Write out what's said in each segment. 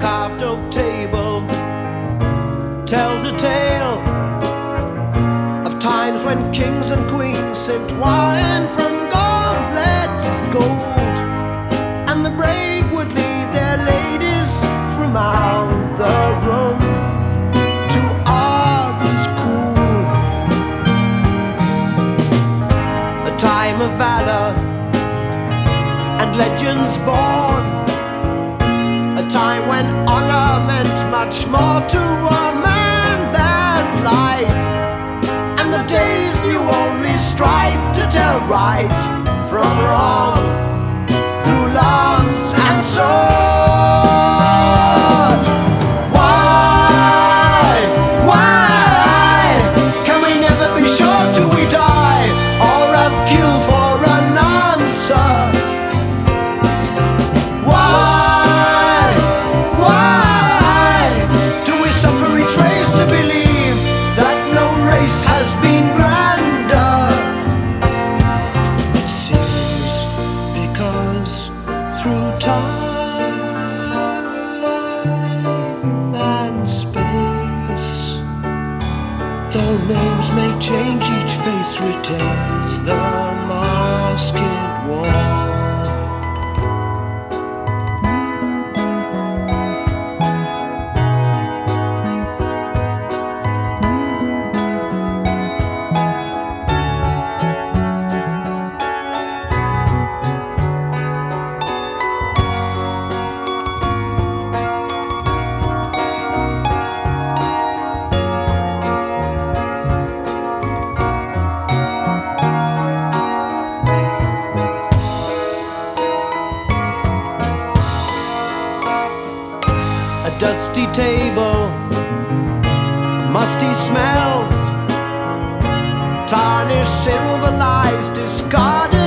carved oak table tells a tale of times when kings and queens sipped wine from goblets gold, and the brave would lead their ladies from out the room to arms cool. A time of valor and legends born. Time when honor meant much more to a man than life. And the days knew only strife to tell right from wrong through time and space, though names may change, each face retains the mask it wore. Dusty table, musty smells, tarnished silver lies discarded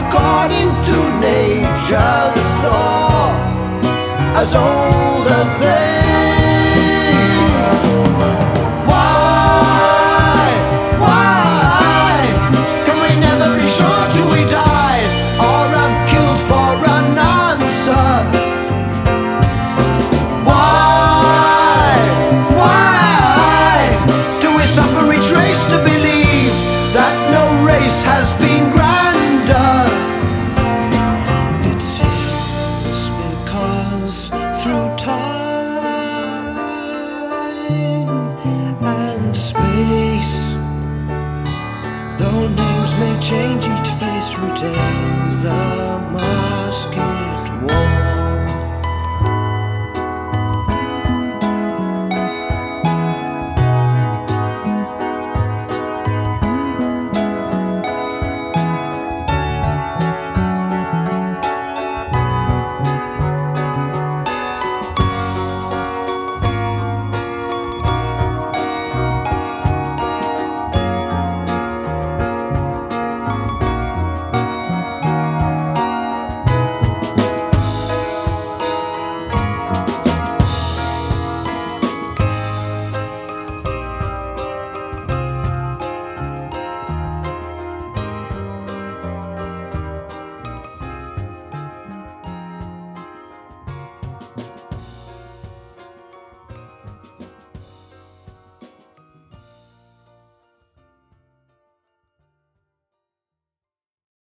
according to nature's law, as old as they. Time and space, though names may change, each face retains.